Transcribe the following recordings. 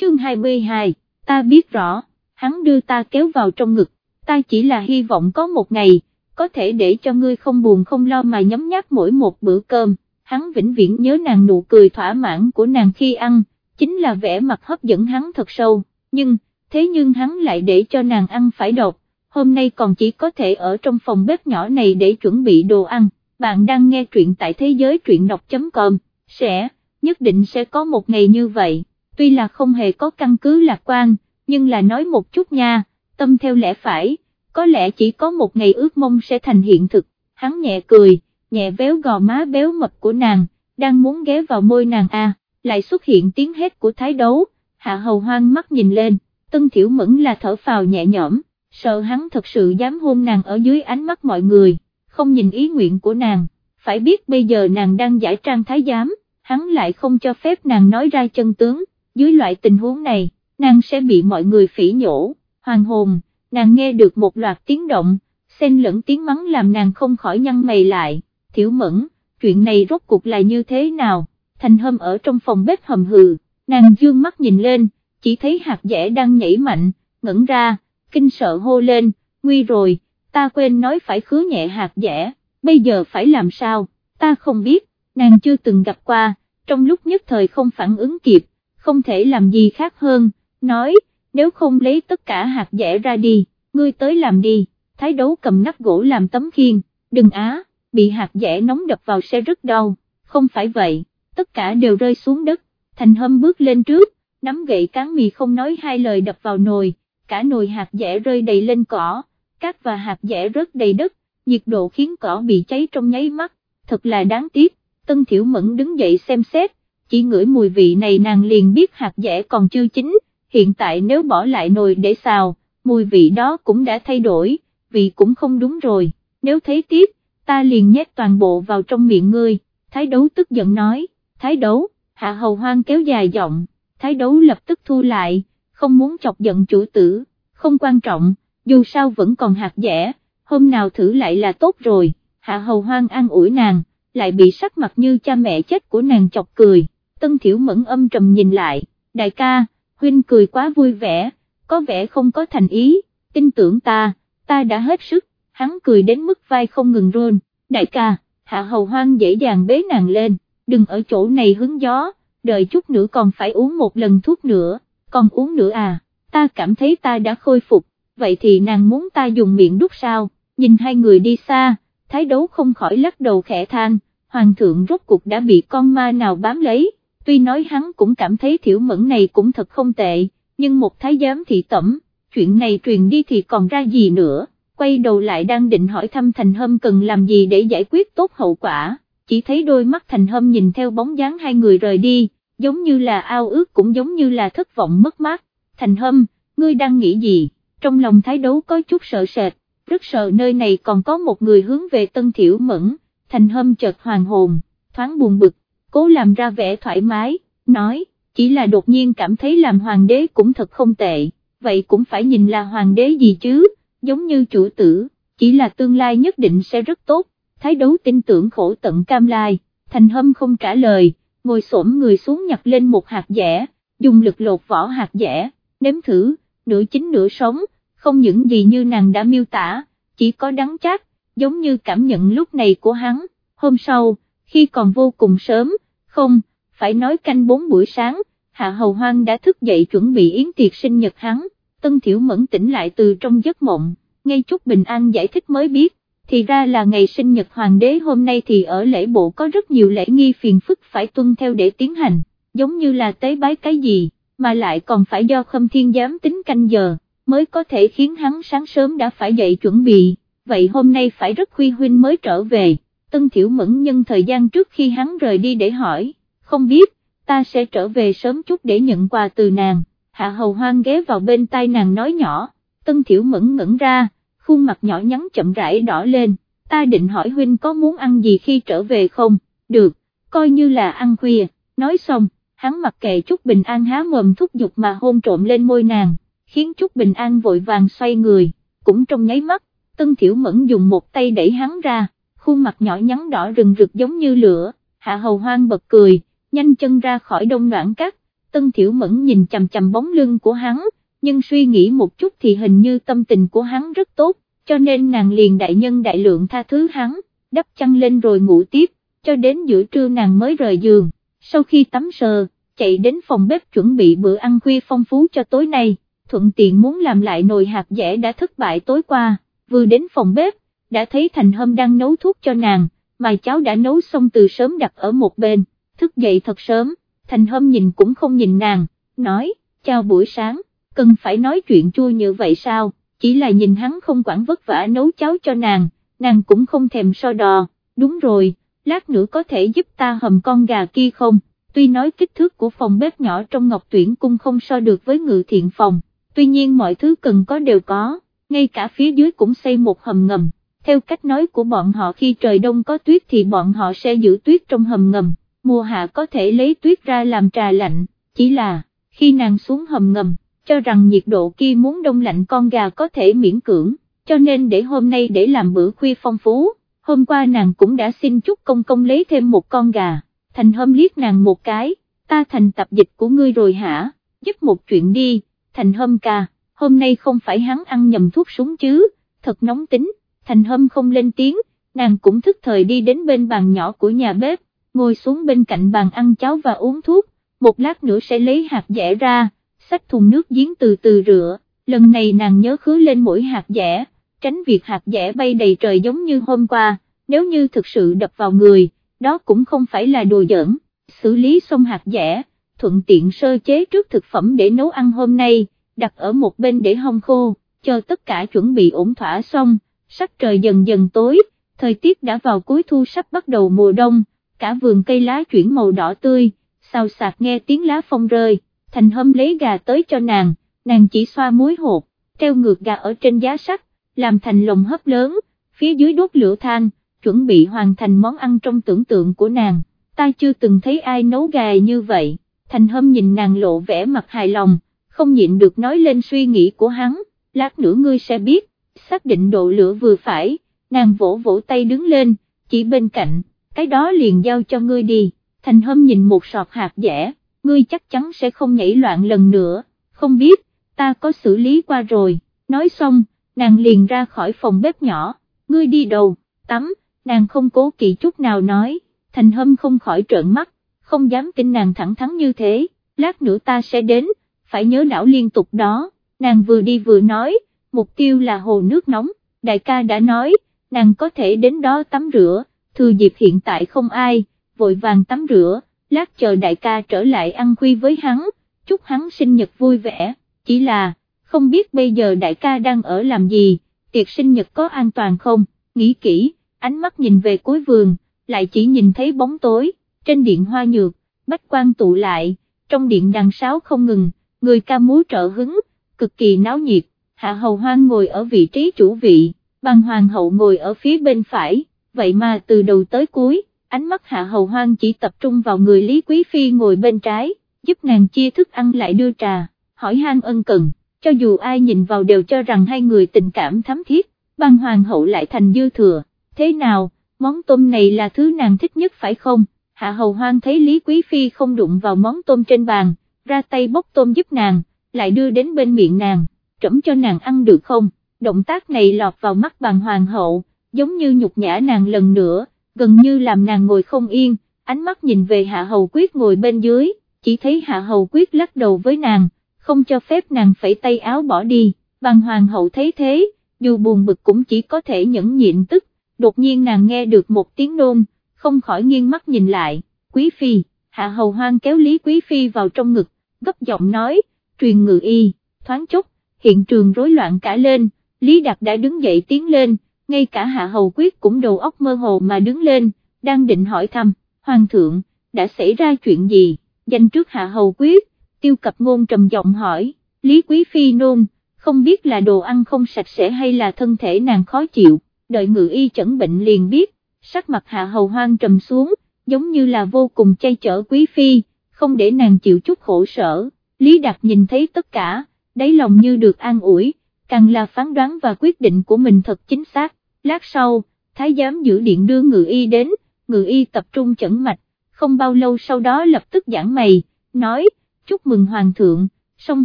chương 22, ta biết rõ, hắn đưa ta kéo vào trong ngực, ta chỉ là hy vọng có một ngày, có thể để cho ngươi không buồn không lo mà nhấm nháp mỗi một bữa cơm, hắn vĩnh viễn nhớ nàng nụ cười thỏa mãn của nàng khi ăn, chính là vẻ mặt hấp dẫn hắn thật sâu, nhưng, thế nhưng hắn lại để cho nàng ăn phải độc, hôm nay còn chỉ có thể ở trong phòng bếp nhỏ này để chuẩn bị đồ ăn, bạn đang nghe truyện tại thế giới truyện đọc.com, sẽ, nhất định sẽ có một ngày như vậy, tuy là không hề có căn cứ lạc quan, nhưng là nói một chút nha, tâm theo lẽ phải, có lẽ chỉ có một ngày ước mong sẽ thành hiện thực, hắn nhẹ cười, nhẹ véo gò má béo mập của nàng, đang muốn ghé vào môi nàng a, lại xuất hiện tiếng hét của thái đấu, hạ hầu hoang mắt nhìn lên, tân thiểu mẫn là thở phào nhẹ nhõm, sợ hắn thật sự dám hôn nàng ở dưới ánh mắt mọi người, không nhìn ý nguyện của nàng, phải biết bây giờ nàng đang giải trang thái giám, hắn lại không cho phép nàng nói ra chân tướng, dưới loại tình huống này, nàng sẽ bị mọi người phỉ nhổ, hoàng hồn, nàng nghe được một loạt tiếng động, xen lẫn tiếng mắng làm nàng không khỏi nhăn mày lại, thiểu mẫn, chuyện này rốt cuộc là như thế nào, thành hâm ở trong phòng bếp hầm hừ, nàng dương mắt nhìn lên, chỉ thấy hạt dẻ đang nhảy mạnh, ngẩn ra, kinh sợ hô lên, nguy rồi, ta quên nói phải khứa nhẹ hạt dẻ, bây giờ phải làm sao, ta không biết, nàng chưa từng gặp qua, trong lúc nhất thời không phản ứng kịp, không thể làm gì khác hơn, nói, nếu không lấy tất cả hạt dẻ ra đi, ngươi tới làm đi, thái đấu cầm nắp gỗ làm tấm khiên, đừng á, bị hạt dẻ nóng đập vào sẽ rất đau, không phải vậy, tất cả đều rơi xuống đất, thành hâm bước lên trước, nắm gậy cán mì không nói hai lời đập vào nồi, cả nồi hạt dẻ rơi đầy lên cỏ, cát và hạt dẻ rớt đầy đất, nhiệt độ khiến cỏ bị cháy trong nháy mắt, thật là đáng tiếc, Tân Thiểu Mẫn đứng dậy xem xét, chỉ ngửi mùi vị này nàng liền biết hạt dẻ còn chưa chín, hiện tại nếu bỏ lại nồi để xào, mùi vị đó cũng đã thay đổi, vị cũng không đúng rồi, nếu thấy tiếp, ta liền nhét toàn bộ vào trong miệng ngươi, thái đấu tức giận nói, thái đấu, hạ hầu hoang kéo dài giọng, thái đấu lập tức thu lại, không muốn chọc giận chủ tử, không quan trọng, dù sao vẫn còn hạt dẻ, hôm nào thử lại là tốt rồi, hạ hầu hoang an ủi nàng, lại bị sắc mặt như cha mẹ chết của nàng chọc cười, tân thiểu mẫn âm trầm nhìn lại, đại ca, huynh cười quá vui vẻ, có vẻ không có thành ý, tin tưởng ta, ta đã hết sức, hắn cười đến mức vai không ngừng rôn, đại ca, hạ hầu hoang dễ dàng bế nàng lên, đừng ở chỗ này hứng gió, đợi chút nữa còn phải uống một lần thuốc nữa, còn uống nữa à, ta cảm thấy ta đã khôi phục, vậy thì nàng muốn ta dùng miệng đút sao, nhìn hai người đi xa, thái đấu không khỏi lắc đầu khẽ than, hoàng thượng rốt cuộc đã bị con ma nào bám lấy, tuy nói hắn cũng cảm thấy thiểu mẫn này cũng thật không tệ, nhưng một thái giám thị tẩm, chuyện này truyền đi thì còn ra gì nữa, quay đầu lại đang định hỏi thăm thành hâm cần làm gì để giải quyết tốt hậu quả, chỉ thấy đôi mắt thành hâm nhìn theo bóng dáng hai người rời đi, giống như là ao ước cũng giống như là thất vọng mất mát, thành hâm, ngươi đang nghĩ gì, trong lòng thái đấu có chút sợ sệt, rất sợ nơi này còn có một người hướng về tân thiểu mẫn, thành hâm chợt hoàng hồn, thoáng buồn bực, cố làm ra vẻ thoải mái, nói, chỉ là đột nhiên cảm thấy làm hoàng đế cũng thật không tệ, vậy cũng phải nhìn là hoàng đế gì chứ, giống như chủ tử, chỉ là tương lai nhất định sẽ rất tốt, thái đấu tin tưởng khổ tận cam lai, thành hâm không trả lời, ngồi xổm người xuống nhặt lên một hạt dẻ, dùng lực lột vỏ hạt dẻ, nếm thử, nửa chín nửa sống, không những gì như nàng đã miêu tả, chỉ có đắng chát, giống như cảm nhận lúc này của hắn, hôm sau, khi còn vô cùng sớm, không, phải nói canh bốn buổi sáng, Hạ Hầu Hoang đã thức dậy chuẩn bị yến tiệc sinh nhật hắn, Tân Thiểu Mẫn tỉnh lại từ trong giấc mộng, ngay chút Bình An giải thích mới biết, thì ra là ngày sinh nhật hoàng đế hôm nay thì ở lễ bộ có rất nhiều lễ nghi phiền phức phải tuân theo để tiến hành, giống như là tế bái cái gì, mà lại còn phải do khâm thiên giám tính canh giờ, mới có thể khiến hắn sáng sớm đã phải dậy chuẩn bị, vậy hôm nay phải rất khuya huynh mới trở về, Tân Thiểu Mẫn nhân thời gian trước khi hắn rời đi để hỏi, không biết, ta sẽ trở về sớm chút để nhận quà từ nàng, hạ hầu hoang ghé vào bên tai nàng nói nhỏ, Tân Thiểu Mẫn ngẩn ra, khuôn mặt nhỏ nhắn chậm rãi đỏ lên, ta định hỏi huynh có muốn ăn gì khi trở về không, được, coi như là ăn khuya, nói xong, hắn mặc kệ chút bình an há mồm thúc giục mà hôn trộm lên môi nàng khiến Trúc Bình An vội vàng xoay người, cũng trong nháy mắt, Tân Thiểu Mẫn dùng một tay đẩy hắn ra, khuôn mặt nhỏ nhắn đỏ rừng rực giống như lửa, Hạ Hầu Hoang bật cười, nhanh chân ra khỏi đông đoạn cát, Tân Thiểu Mẫn nhìn chằm chằm bóng lưng của hắn, nhưng suy nghĩ một chút thì hình như tâm tình của hắn rất tốt, cho nên nàng liền đại nhân đại lượng tha thứ hắn, đắp chăn lên rồi ngủ tiếp, cho đến giữa trưa nàng mới rời giường, sau khi tắm sờ, chạy đến phòng bếp chuẩn bị bữa ăn khuya phong phú cho tối nay, thuận tiện muốn làm lại nồi hạt dẻ đã thất bại tối qua, vừa đến phòng bếp, đã thấy Thành Hâm đang nấu thuốc cho nàng, mà cháu đã nấu xong từ sớm đặt ở một bên, thức dậy thật sớm, Thành Hâm nhìn cũng không nhìn nàng, nói, chào buổi sáng, cần phải nói chuyện chua như vậy sao, chỉ là nhìn hắn không quản vất vả nấu cháo cho nàng, nàng cũng không thèm so đò, đúng rồi, lát nữa có thể giúp ta hầm con gà kia không, tuy nói kích thước của phòng bếp nhỏ trong ngọc tuyển cung không so được với ngự thiện phòng, tuy nhiên mọi thứ cần có đều có, ngay cả phía dưới cũng xây một hầm ngầm, theo cách nói của bọn họ khi trời đông có tuyết thì bọn họ sẽ giữ tuyết trong hầm ngầm, mùa hạ có thể lấy tuyết ra làm trà lạnh, chỉ là, khi nàng xuống hầm ngầm, cho rằng nhiệt độ kia muốn đông lạnh con gà có thể miễn cưỡng, cho nên để hôm nay để làm bữa khuya phong phú, hôm qua nàng cũng đã xin chúc công công lấy thêm một con gà, thành hôm liếc nàng một cái, ta thành tập dịch của ngươi rồi hả, giúp một chuyện đi, thành hôm ca, hôm nay không phải hắn ăn nhầm thuốc súng chứ, thật nóng tính, thành hôm không lên tiếng, nàng cũng thức thời đi đến bên bàn nhỏ của nhà bếp, ngồi xuống bên cạnh bàn ăn cháo và uống thuốc, một lát nữa sẽ lấy hạt dẻ ra, xách thùng nước giếng từ từ rửa, lần này nàng nhớ khứ lên mỗi hạt dẻ, tránh việc hạt dẻ bay đầy trời giống như hôm qua, nếu như thực sự đập vào người, đó cũng không phải là đồ giỡn, xử lý xong hạt dẻ, thuận tiện sơ chế trước thực phẩm để nấu ăn hôm nay, đặt ở một bên để hong khô, chờ tất cả chuẩn bị ổn thỏa xong, sắc trời dần dần tối, thời tiết đã vào cuối thu sắp bắt đầu mùa đông, cả vườn cây lá chuyển màu đỏ tươi, xào sạc nghe tiếng lá phong rơi, thành hâm lấy gà tới cho nàng, nàng chỉ xoa muối hột, treo ngược gà ở trên giá sắt, làm thành lồng hấp lớn, phía dưới đốt lửa than, chuẩn bị hoàn thành món ăn trong tưởng tượng của nàng, ta chưa từng thấy ai nấu gà như vậy, thành hâm nhìn nàng lộ vẻ mặt hài lòng, không nhịn được nói lên suy nghĩ của hắn, lát nữa ngươi sẽ biết, xác định độ lửa vừa phải, nàng vỗ vỗ tay đứng lên, chỉ bên cạnh, cái đó liền giao cho ngươi đi, thành hâm nhìn một sọt hạt dẻ, ngươi chắc chắn sẽ không nhảy loạn lần nữa, không biết, ta có xử lý qua rồi, nói xong, nàng liền ra khỏi phòng bếp nhỏ, ngươi đi đầu, tắm, nàng không cố kỵ chút nào nói, thành hâm không khỏi trợn mắt, không dám tin nàng thẳng thắn như thế, lát nữa ta sẽ đến, phải nhớ đảo liên tục đó, nàng vừa đi vừa nói, mục tiêu là hồ nước nóng, đại ca đã nói, nàng có thể đến đó tắm rửa, thừa dịp hiện tại không ai, vội vàng tắm rửa, lát chờ đại ca trở lại ăn khuy với hắn, chúc hắn sinh nhật vui vẻ, chỉ là, không biết bây giờ đại ca đang ở làm gì, tiệc sinh nhật có an toàn không, nghĩ kỹ, ánh mắt nhìn về cuối vườn, lại chỉ nhìn thấy bóng tối, trên điện hoa nhược, bách quan tụ lại, trong điện đàn sáo không ngừng, người ca múa trợ hứng, cực kỳ náo nhiệt, hạ hầu hoang ngồi ở vị trí chủ vị, bằng hoàng hậu ngồi ở phía bên phải, vậy mà từ đầu tới cuối, ánh mắt hạ hầu hoang chỉ tập trung vào người Lý Quý Phi ngồi bên trái, giúp nàng chia thức ăn lại đưa trà, hỏi han ân cần, cho dù ai nhìn vào đều cho rằng hai người tình cảm thắm thiết, bằng hoàng hậu lại thành dư thừa, thế nào, món tôm này là thứ nàng thích nhất phải không? Hạ hầu hoang thấy Lý Quý Phi không đụng vào món tôm trên bàn, ra tay bóc tôm giúp nàng, lại đưa đến bên miệng nàng, trẫm cho nàng ăn được không, động tác này lọt vào mắt bàn hoàng hậu, giống như nhục nhã nàng lần nữa, gần như làm nàng ngồi không yên, ánh mắt nhìn về hạ hầu quyết ngồi bên dưới, chỉ thấy hạ hầu quyết lắc đầu với nàng, không cho phép nàng phẩy tay áo bỏ đi, bàn hoàng hậu thấy thế, dù buồn bực cũng chỉ có thể nhẫn nhịn tức, đột nhiên nàng nghe được một tiếng nôn, không khỏi nghiêng mắt nhìn lại, quý phi, hạ hầu hoang kéo Lý Quý Phi vào trong ngực, gấp giọng nói, truyền ngự y, thoáng chốc, hiện trường rối loạn cả lên, Lý Đạt đã đứng dậy tiến lên, ngay cả hạ hầu quyết cũng đầu óc mơ hồ mà đứng lên, đang định hỏi thăm, hoàng thượng, đã xảy ra chuyện gì, danh trước hạ hầu quyết, tiêu cập ngôn trầm giọng hỏi, Lý Quý Phi nôn, không biết là đồ ăn không sạch sẽ hay là thân thể nàng khó chịu, đợi ngự y chẩn bệnh liền biết, sắc mặt hạ hầu hoang trầm xuống, giống như là vô cùng chay chở quý phi, không để nàng chịu chút khổ sở, Lý Đạt nhìn thấy tất cả, đáy lòng như được an ủi, càng là phán đoán và quyết định của mình thật chính xác, lát sau, thái giám giữ điện đưa ngự y đến, ngự y tập trung chẩn mạch, không bao lâu sau đó lập tức giảng mày, nói, chúc mừng hoàng thượng, song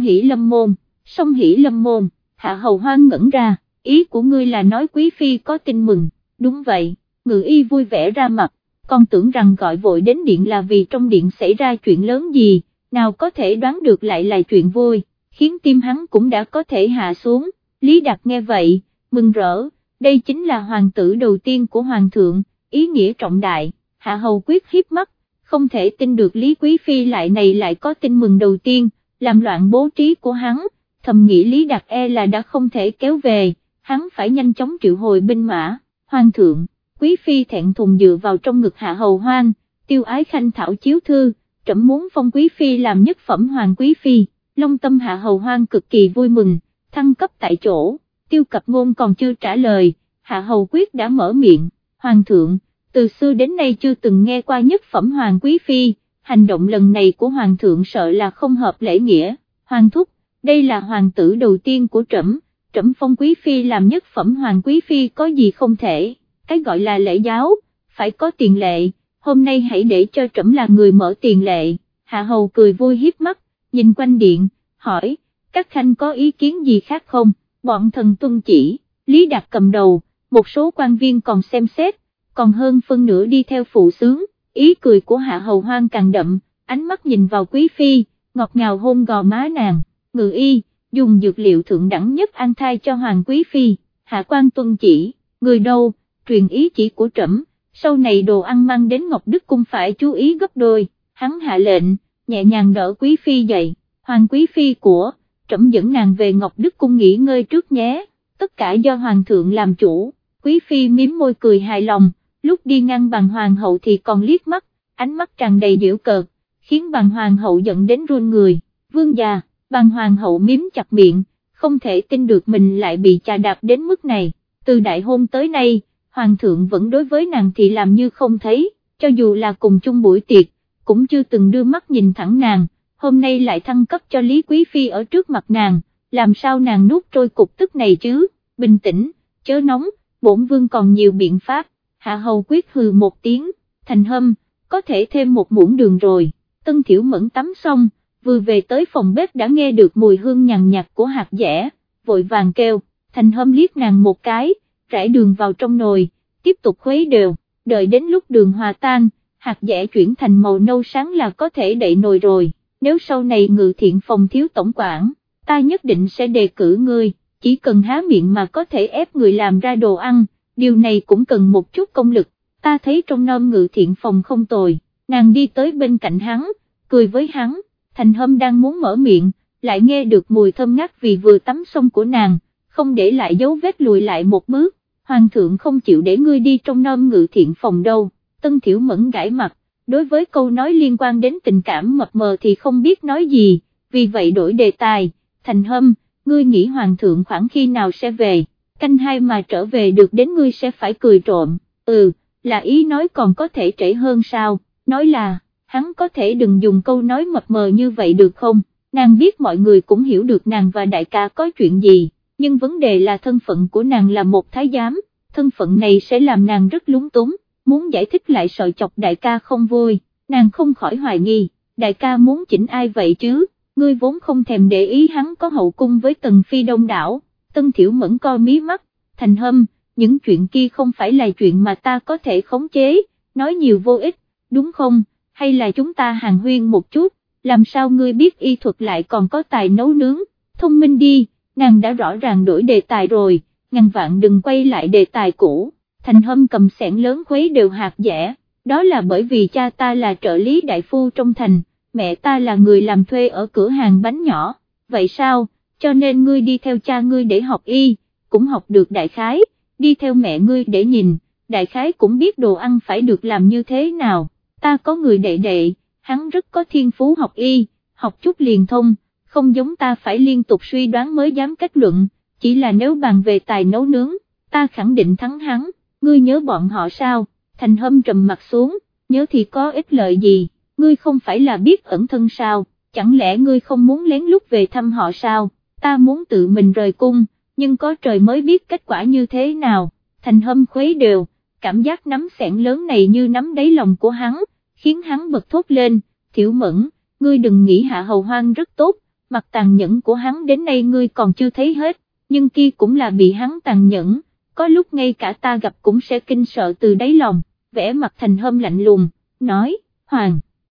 hỷ lâm môn, song hỷ lâm môn, hạ hầu hoang ngẩn ra, ý của ngươi là nói quý phi có tin mừng, đúng vậy, ngự y vui vẻ ra mặt, con tưởng rằng gọi vội đến điện là vì trong điện xảy ra chuyện lớn gì, nào có thể đoán được lại là chuyện vui, khiến tim hắn cũng đã có thể hạ xuống, Lý Đạt nghe vậy, mừng rỡ, đây chính là hoàng tử đầu tiên của hoàng thượng, ý nghĩa trọng đại, hạ hầu quyết hiếp mắt, không thể tin được Lý Quý Phi lại này lại có tin mừng đầu tiên, làm loạn bố trí của hắn, thầm nghĩ Lý Đạt e là đã không thể kéo về, hắn phải nhanh chóng triệu hồi binh mã, hoàng thượng, Quý Phi thẹn thùng dựa vào trong ngực hạ hầu hoang, tiêu ái khanh thảo chiếu thư, trẫm muốn phong Quý Phi làm nhất phẩm hoàng Quý Phi, Long tâm hạ hầu hoang cực kỳ vui mừng, thăng cấp tại chỗ, tiêu cập ngôn còn chưa trả lời, hạ hầu quyết đã mở miệng, hoàng thượng, từ xưa đến nay chưa từng nghe qua nhất phẩm hoàng quý phi, hành động lần này của hoàng thượng sợ là không hợp lễ nghĩa, hoàng thúc, đây là hoàng tử đầu tiên của trẫm, trẫm phong quý phi làm nhất phẩm hoàng quý phi có gì không thể, cái gọi là lễ giáo, phải có tiền lệ, hôm nay hãy để cho trẫm là người mở tiền lệ, hạ hầu cười vui hiếp mắt, nhìn quanh điện, hỏi, các khanh có ý kiến gì khác không, bọn thần tuân chỉ, Lý Đạt cầm đầu, một số quan viên còn xem xét, còn hơn phân nửa đi theo phụ sướng, ý cười của hạ hầu hoang càng đậm, ánh mắt nhìn vào quý phi, ngọt ngào hôn gò má nàng, ngự y, dùng dược liệu thượng đẳng nhất an thai cho hoàng quý phi, hạ quan tuân chỉ, người đâu, truyền ý chỉ của trẫm, sau này đồ ăn mang đến Ngọc Đức Cung phải chú ý gấp đôi, hắn hạ lệnh, nhẹ nhàng đỡ quý phi dậy, hoàng quý phi của, trẫm dẫn nàng về Ngọc Đức Cung nghỉ ngơi trước nhé, tất cả do hoàng thượng làm chủ, quý phi miếm môi cười hài lòng, lúc đi ngang bằng hoàng hậu thì còn liếc mắt, ánh mắt tràn đầy điểu cợt, khiến bằng hoàng hậu giận đến run người, vương già, bằng hoàng hậu miếm chặt miệng, không thể tin được mình lại bị chà đạp đến mức này, từ đại hôn tới nay, hoàng thượng vẫn đối với nàng thì làm như không thấy, cho dù là cùng chung buổi tiệc, cũng chưa từng đưa mắt nhìn thẳng nàng, hôm nay lại thăng cấp cho Lý Quý Phi ở trước mặt nàng, làm sao nàng nuốt trôi cục tức này chứ, bình tĩnh, chớ nóng, bổn vương còn nhiều biện pháp, hạ hầu quyết hừ một tiếng, thành hâm, có thể thêm một muỗng đường rồi, tân thiểu mẫn tắm xong, vừa về tới phòng bếp đã nghe được mùi hương nhàn nhạt của hạt dẻ, vội vàng kêu, thành hâm liếc nàng một cái, rải đường vào trong nồi, tiếp tục khuấy đều, đợi đến lúc đường hòa tan, hạt dẻ chuyển thành màu nâu sáng là có thể đậy nồi rồi, nếu sau này ngự thiện phòng thiếu tổng quản, ta nhất định sẽ đề cử ngươi, chỉ cần há miệng mà có thể ép người làm ra đồ ăn, điều này cũng cần một chút công lực, ta thấy trong nôm ngự thiện phòng không tồi, nàng đi tới bên cạnh hắn, cười với hắn, thành hâm đang muốn mở miệng, lại nghe được mùi thơm ngát vì vừa tắm xong của nàng, không để lại dấu vết lùi lại một bước, hoàng thượng không chịu để ngươi đi trong nôm ngự thiện phòng đâu, tân thiểu mẫn gãi mặt, đối với câu nói liên quan đến tình cảm mập mờ thì không biết nói gì, vì vậy đổi đề tài, thành hâm, ngươi nghĩ hoàng thượng khoảng khi nào sẽ về, canh hai mà trở về được đến ngươi sẽ phải cười trộm, ừ, là ý nói còn có thể trễ hơn sao, nói là, hắn có thể đừng dùng câu nói mập mờ như vậy được không, nàng biết mọi người cũng hiểu được nàng và đại ca có chuyện gì, nhưng vấn đề là thân phận của nàng là một thái giám, thân phận này sẽ làm nàng rất lúng túng, muốn giải thích lại sợ chọc đại ca không vui, nàng không khỏi hoài nghi, đại ca muốn chỉnh ai vậy chứ, ngươi vốn không thèm để ý hắn có hậu cung với tần phi đông đảo, tân thiểu mẫn co mí mắt, thành hâm, những chuyện kia không phải là chuyện mà ta có thể khống chế, nói nhiều vô ích, đúng không, hay là chúng ta hàng huyên một chút, làm sao ngươi biết y thuật lại còn có tài nấu nướng, thông minh đi, nàng đã rõ ràng đổi đề tài rồi, ngàn vạn đừng quay lại đề tài cũ, thành hâm cầm sẻn lớn khuấy đều hạt dẻ, đó là bởi vì cha ta là trợ lý đại phu trong thành, mẹ ta là người làm thuê ở cửa hàng bánh nhỏ, vậy sao, cho nên ngươi đi theo cha ngươi để học y, cũng học được đại khái, đi theo mẹ ngươi để nhìn, đại khái cũng biết đồ ăn phải được làm như thế nào, ta có người đệ đệ, hắn rất có thiên phú học y, học chút liền thông, không giống ta phải liên tục suy đoán mới dám kết luận, chỉ là nếu bàn về tài nấu nướng, ta khẳng định thắng hắn, ngươi nhớ bọn họ sao, thành hâm trầm mặt xuống, nhớ thì có ích lợi gì, ngươi không phải là biết ẩn thân sao, chẳng lẽ ngươi không muốn lén lút về thăm họ sao, ta muốn tự mình rời cung, nhưng có trời mới biết kết quả như thế nào, thành hâm khuấy đều, cảm giác nắm sẹn lớn này như nắm đáy lòng của hắn, khiến hắn bật thốt lên, thiểu mẫn, ngươi đừng nghĩ hạ hầu hoang rất tốt, mặt tàn nhẫn của hắn đến nay ngươi còn chưa thấy hết, nhưng kia cũng là bị hắn tàn nhẫn, có lúc ngay cả ta gặp cũng sẽ kinh sợ từ đáy lòng, vẽ mặt thành hâm lạnh lùng, nói, Hoàng.